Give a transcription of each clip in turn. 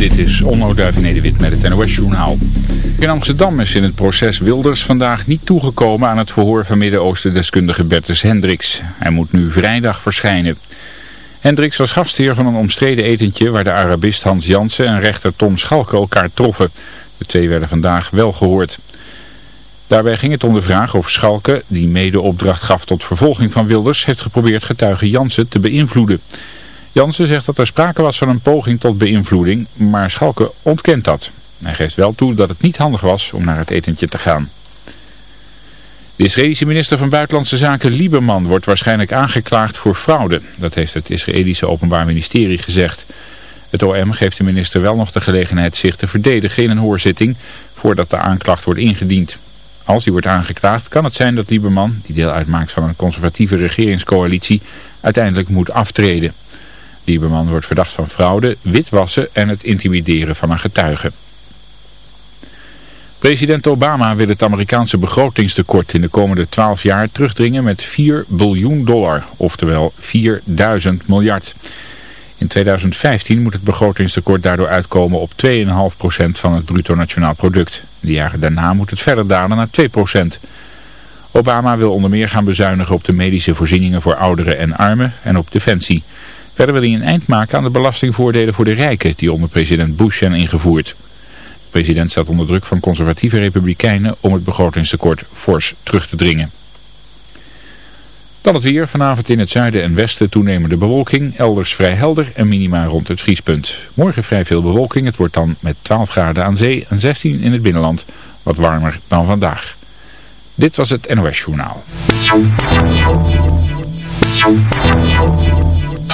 Dit is Onno Nederwit met het NOS-journaal. In Amsterdam is in het proces Wilders vandaag niet toegekomen aan het verhoor van Midden-Oosten-deskundige Bertus Hendricks. Hij moet nu vrijdag verschijnen. Hendricks was gastheer van een omstreden etentje waar de Arabist Hans Jansen en rechter Tom Schalke elkaar troffen. De twee werden vandaag wel gehoord. Daarbij ging het om de vraag of Schalke, die mede opdracht gaf tot vervolging van Wilders, heeft geprobeerd getuige Jansen te beïnvloeden. Jansen zegt dat er sprake was van een poging tot beïnvloeding, maar Schalke ontkent dat. Hij geeft wel toe dat het niet handig was om naar het etentje te gaan. De Israëlische minister van Buitenlandse Zaken Lieberman wordt waarschijnlijk aangeklaagd voor fraude. Dat heeft het Israëlische Openbaar Ministerie gezegd. Het OM geeft de minister wel nog de gelegenheid zich te verdedigen in een hoorzitting voordat de aanklacht wordt ingediend. Als hij wordt aangeklaagd kan het zijn dat Lieberman, die deel uitmaakt van een conservatieve regeringscoalitie, uiteindelijk moet aftreden. Lieberman wordt verdacht van fraude, witwassen en het intimideren van een getuige. President Obama wil het Amerikaanse begrotingstekort in de komende 12 jaar terugdringen met 4 biljoen dollar, oftewel 4000 miljard. In 2015 moet het begrotingstekort daardoor uitkomen op 2,5% van het bruto nationaal product. De jaren daarna moet het verder dalen naar 2%. Obama wil onder meer gaan bezuinigen op de medische voorzieningen voor ouderen en armen en op defensie. Verder wil hij een eind maken aan de belastingvoordelen voor de rijken die onder president Bush zijn ingevoerd. De president staat onder druk van conservatieve republikeinen om het begrotingstekort fors terug te dringen. Dan het weer. Vanavond in het zuiden en westen toenemende bewolking. Elders vrij helder en minima rond het vriespunt. Morgen vrij veel bewolking. Het wordt dan met 12 graden aan zee en 16 in het binnenland. Wat warmer dan vandaag. Dit was het NOS Journaal.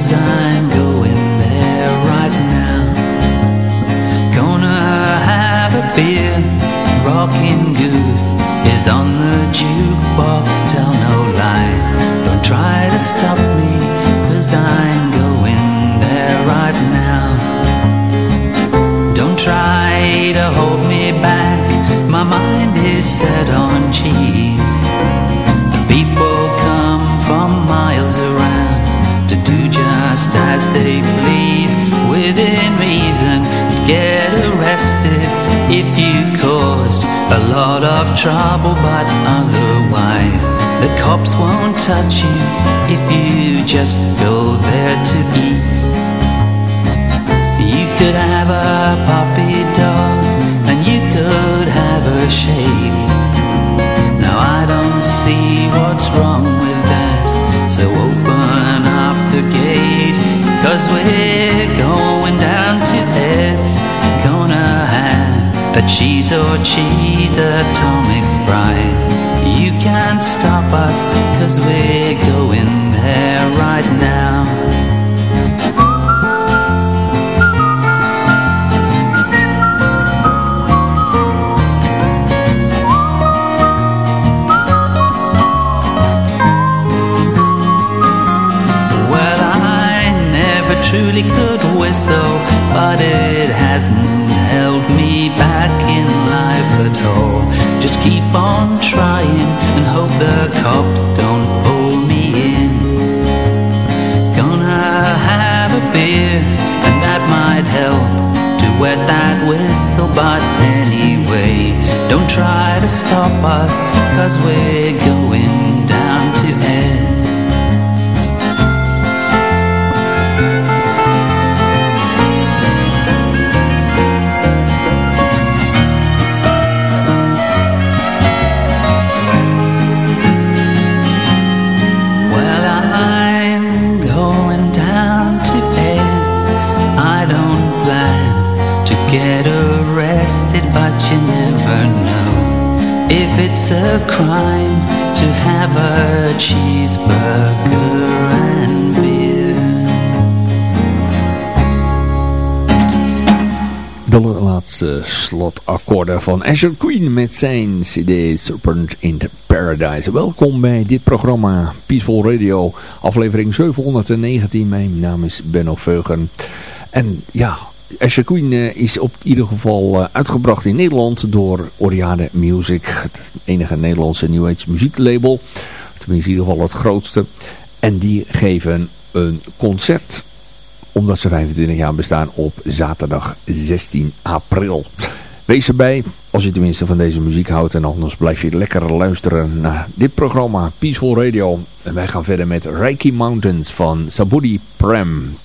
Cause I'm trouble, but otherwise, the cops won't touch you if you just go there to eat. You could have a puppy dog and you could have a shake. Now I don't see what's wrong with that. So open up the gate, cause we're cheese oh, or cheese atomic fries. You can't stop us, cause we're going keep on trying and hope the cops don't pull me in. Gonna have a beer, and that might help to wet that whistle, but anyway, don't try to stop us, cause we're going down to Ed's. A crime to have a cheeseburger and beer. De laatste slotakkoorden van Azure Queen met zijn cd Serpent in Paradise. Welkom bij dit programma Peaceful Radio, aflevering 719. Mijn naam is Benno Veugen. En ja, Asher Queen eh, is op ieder geval eh, uitgebracht in Nederland door Oriade Music. Het enige Nederlandse New Age muzieklabel. Tenminste in ieder geval het grootste. En die geven een concert omdat ze 25 jaar bestaan op zaterdag 16 april. Wees erbij als je tenminste van deze muziek houdt. En anders blijf je lekker luisteren naar dit programma Peaceful Radio. En wij gaan verder met Reiki Mountains van Sabudi Prem.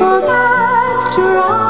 for God's to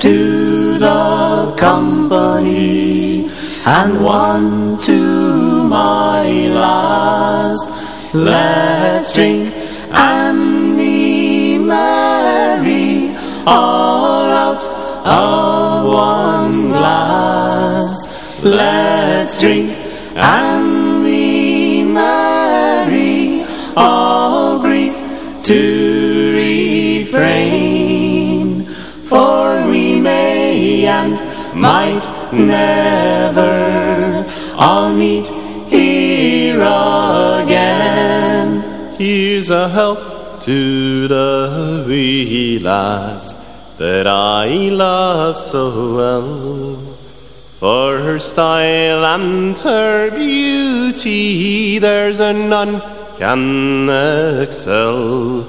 to the company and one to my lass. Let's drink and be merry all out of one glass. Let's drink and might never all meet here again. Here's a health to the lass that I love so well. For her style and her beauty, there's a none can excel.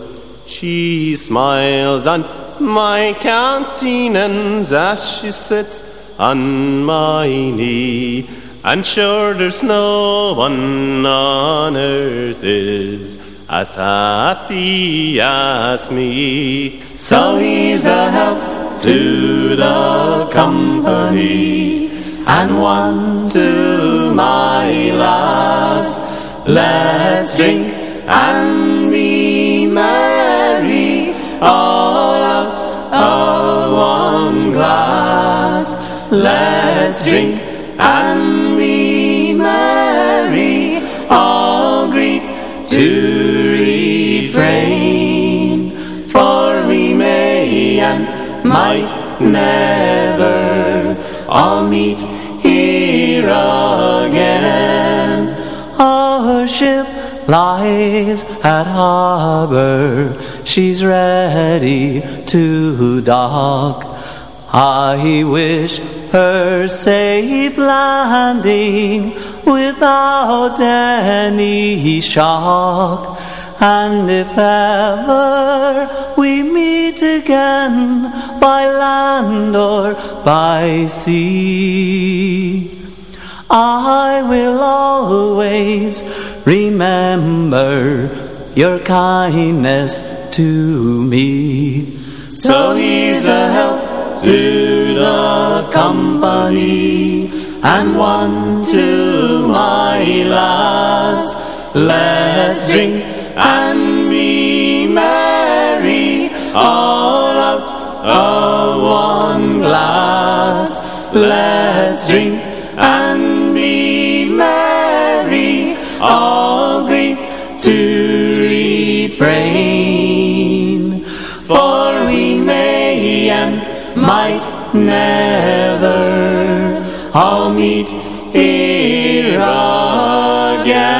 She smiles on my countenance as she sits on my knee. And sure there's no one on earth is as happy as me. So here's a health to the company and one to my lass. Let's drink and be merry all Let's drink and be merry, all grief to refrain, for we may and might never all meet here again. Our ship lies at harbor, she's ready to dock. I wish her safe landing without any shock. And if ever we meet again by land or by sea, I will always remember your kindness to me. So here's a health to the company and one to my lass. Let's drink and be merry all out of one glass. Let's drink and be merry, all grief to might never all meet here again.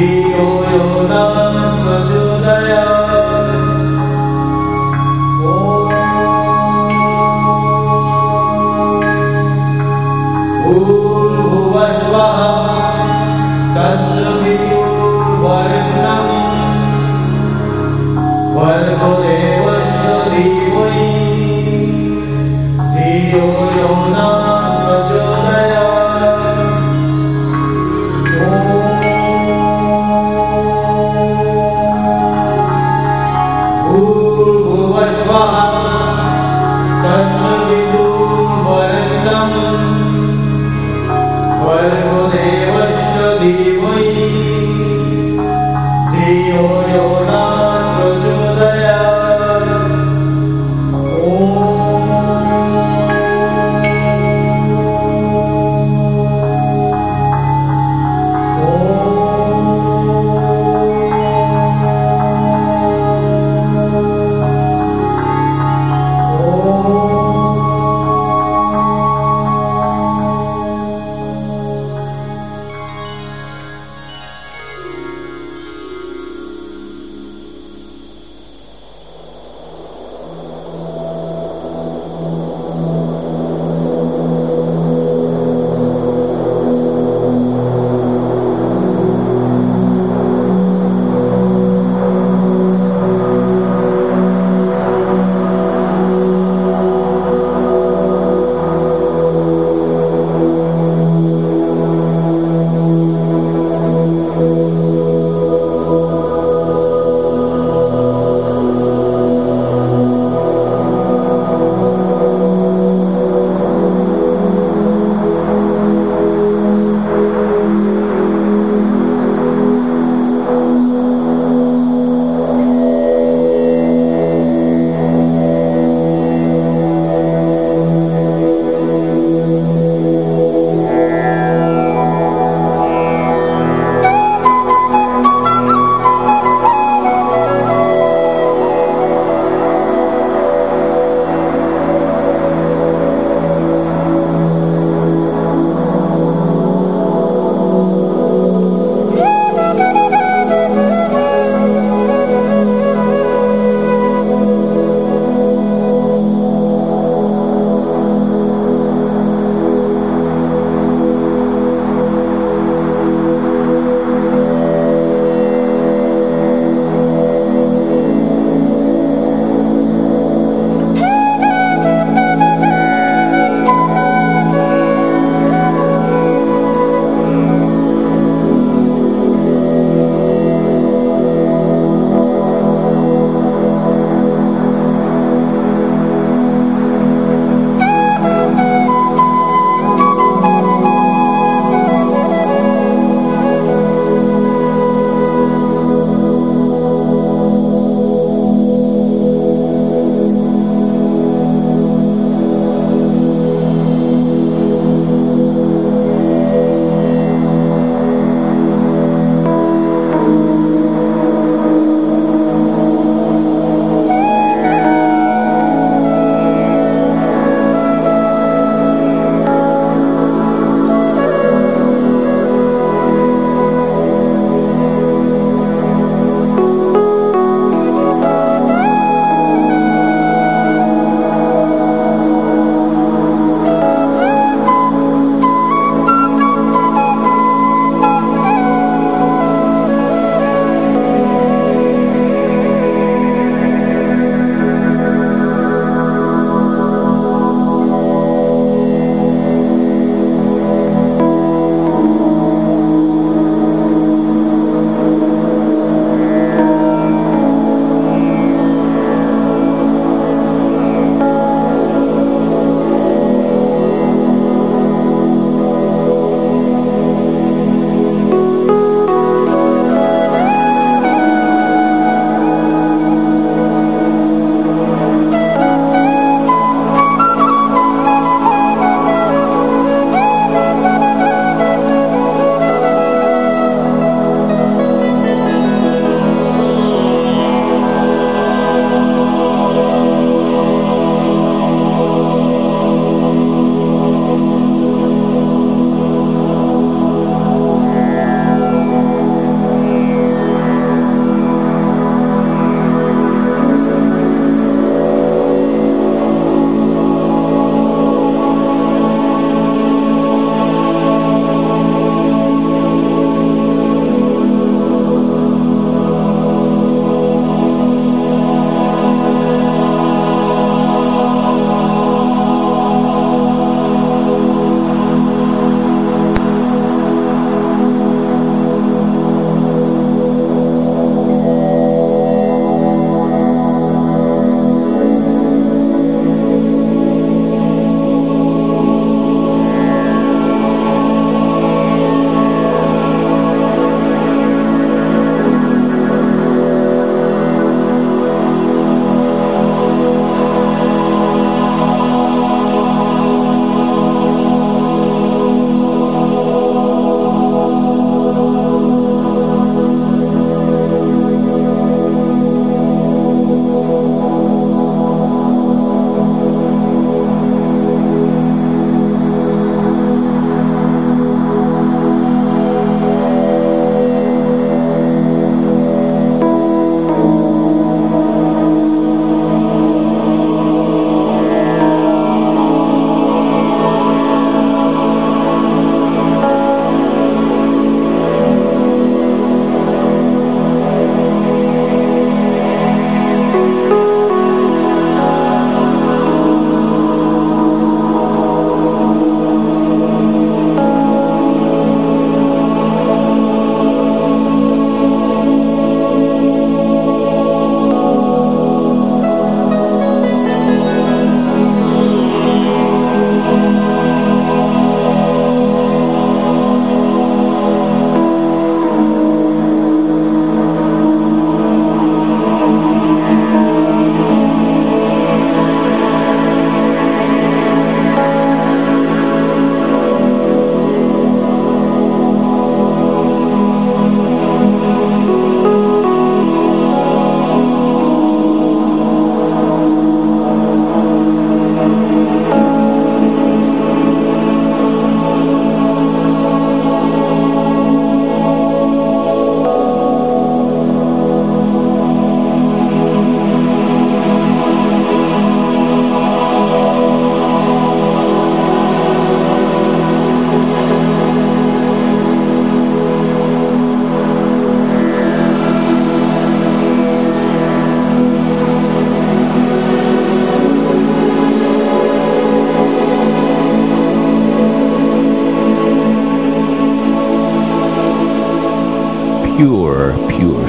Happy Oyonara. Oh, oh, oh,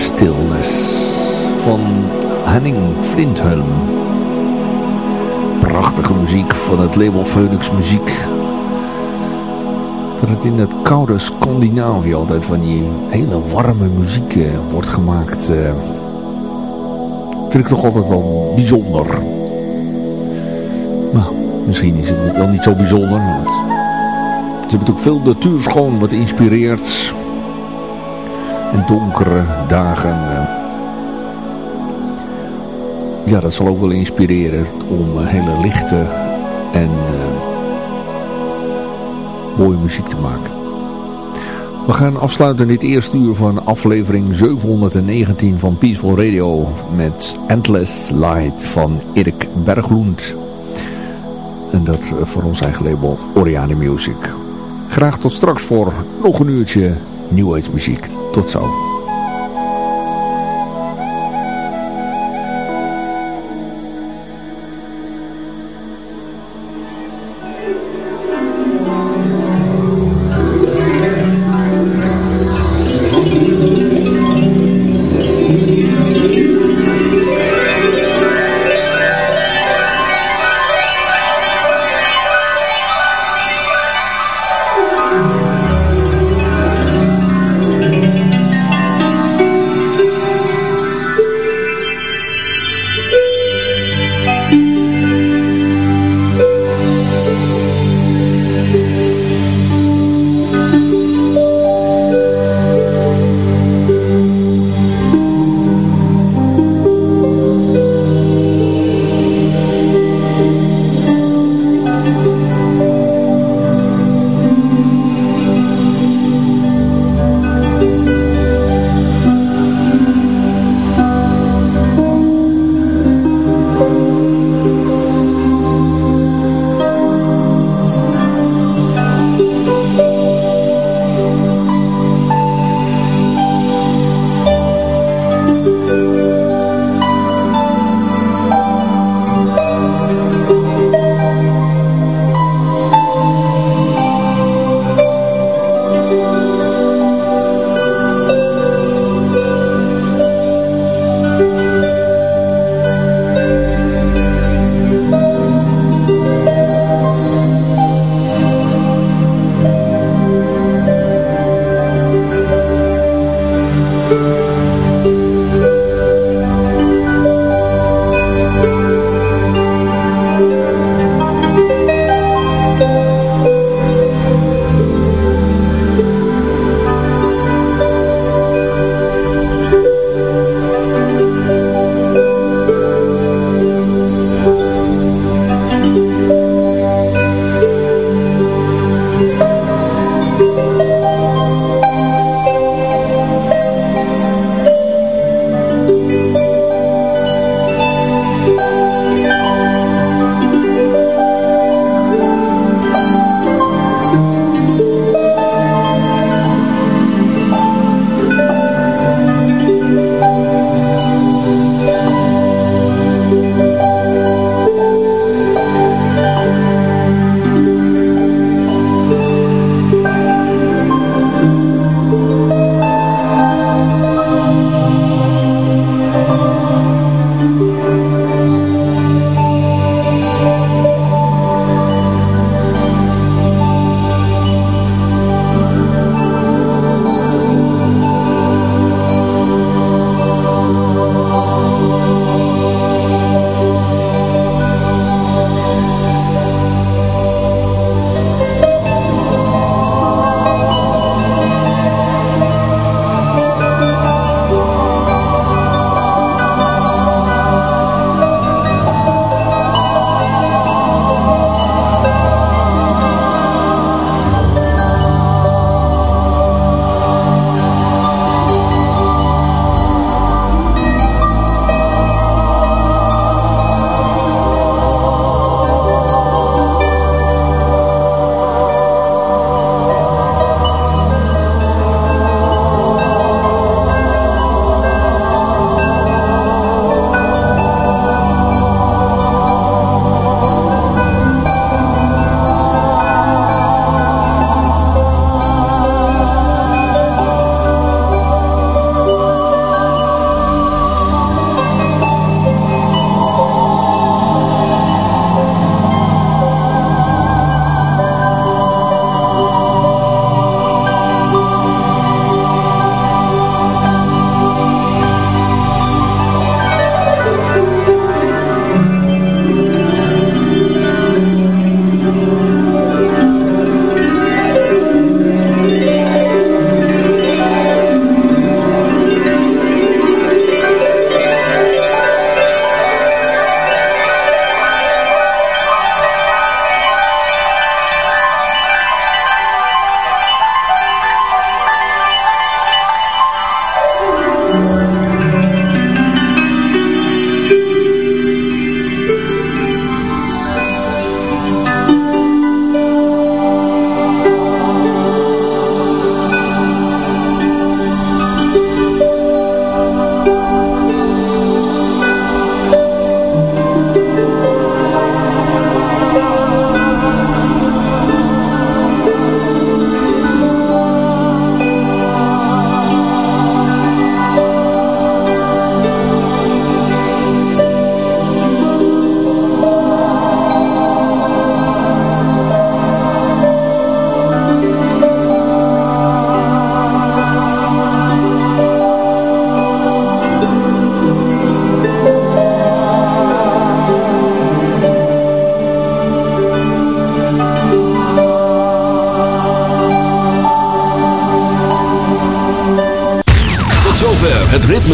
Stillness van Henning Flinthelm. Prachtige muziek van het label Phoenix Muziek. Dat het in het koude Scandinavië altijd van die hele warme muziek uh, wordt gemaakt. Uh, vind ik toch altijd wel bijzonder. Maar misschien is het wel niet zo bijzonder. Want ze hebben ook veel natuurschoon wat inspireert. En donkere dagen. Uh, ja, dat zal ook wel inspireren om hele lichte en mooie muziek te maken. We gaan afsluiten dit eerste uur van aflevering 719 van Peaceful Radio met Endless Light van Erik Berglund. En dat voor ons eigen label Oriane Music. Graag tot straks voor nog een uurtje Age muziek. Tot zo.